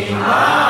Amém.